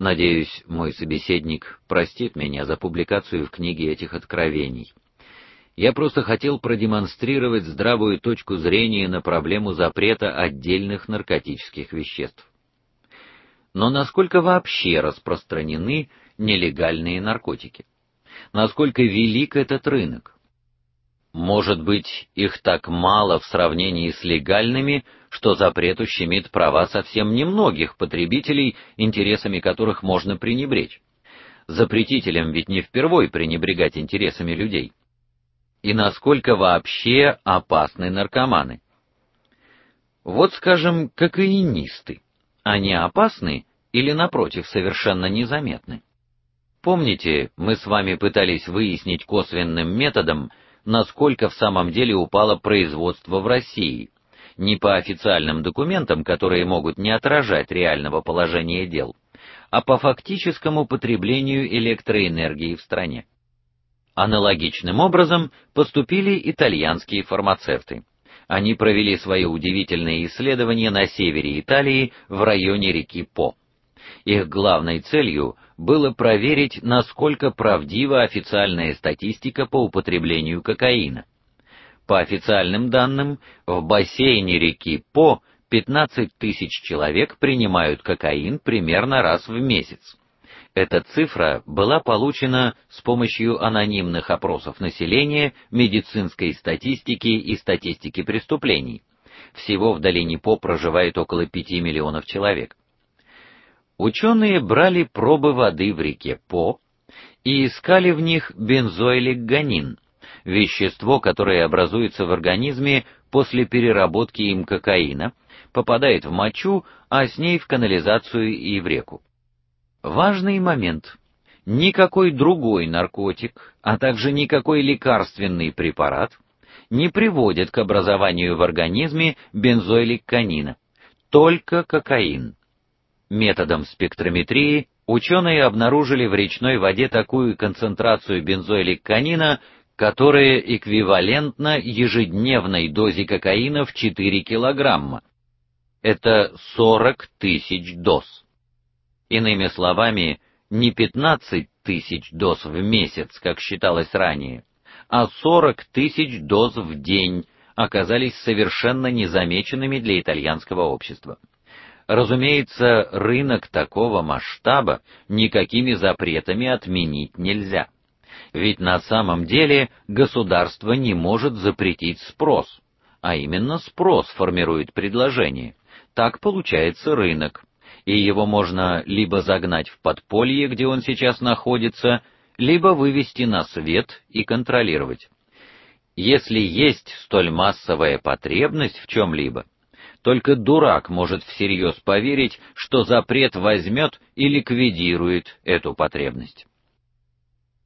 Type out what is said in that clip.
Надеюсь, мой собеседник простит меня за публикацию в книге этих откровений. Я просто хотел продемонстрировать здравую точку зрения на проблему запрета отдельных наркотических веществ. Но насколько вообще распространены нелегальные наркотики? Насколько велик этот рынок? Может быть, их так мало в сравнении с легальными, что запрет ущемит права совсем немногих потребителей, интересами которых можно пренебречь. Запретителям ведь не впервой пренебрегать интересами людей. И насколько вообще опасны наркоманы? Вот, скажем, кокаинисты. Они опасны или напротив совершенно незаметны? Помните, мы с вами пытались выяснить косвенным методом, насколько в самом деле упало производство в России, не по официальным документам, которые могут не отражать реального положения дел, а по фактическому потреблению электроэнергии в стране. Аналогичным образом поступили итальянские фармацевты. Они провели свои удивительные исследования на севере Италии в районе реки По. Их главной целью было проверить, насколько правдива официальная статистика по употреблению кокаина. По официальным данным, в бассейне реки По 15 тысяч человек принимают кокаин примерно раз в месяц. Эта цифра была получена с помощью анонимных опросов населения, медицинской статистики и статистики преступлений. Всего в долине По проживает около 5 миллионов человек. Ученые брали пробы воды в реке По и искали в них бензоиликганин, вещество, которое образуется в организме после переработки им кокаина, попадает в мочу, а с ней в канализацию и в реку. Важный момент. Никакой другой наркотик, а также никакой лекарственный препарат не приводит к образованию в организме бензоиликганина, только кокаин. Методом спектрометрии ученые обнаружили в речной воде такую концентрацию бензоиликганина, которая эквивалентна ежедневной дозе кокаина в 4 килограмма. Это 40 тысяч доз. Иными словами, не 15 тысяч доз в месяц, как считалось ранее, а 40 тысяч доз в день оказались совершенно незамеченными для итальянского общества. Разумеется, рынок такого масштаба никакими запретами отменить нельзя. Ведь на самом деле государство не может запретить спрос, а именно спрос формирует предложение. Так получается рынок, и его можно либо загнать в подполье, где он сейчас находится, либо вывести на свет и контролировать. Если есть столь массовая потребность в чем либо только дурак может всерьез поверить, что запрет возьмет и ликвидирует эту потребность.